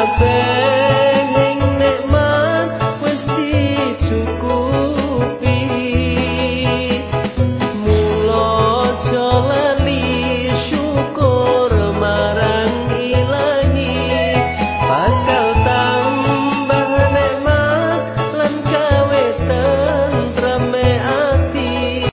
I've been.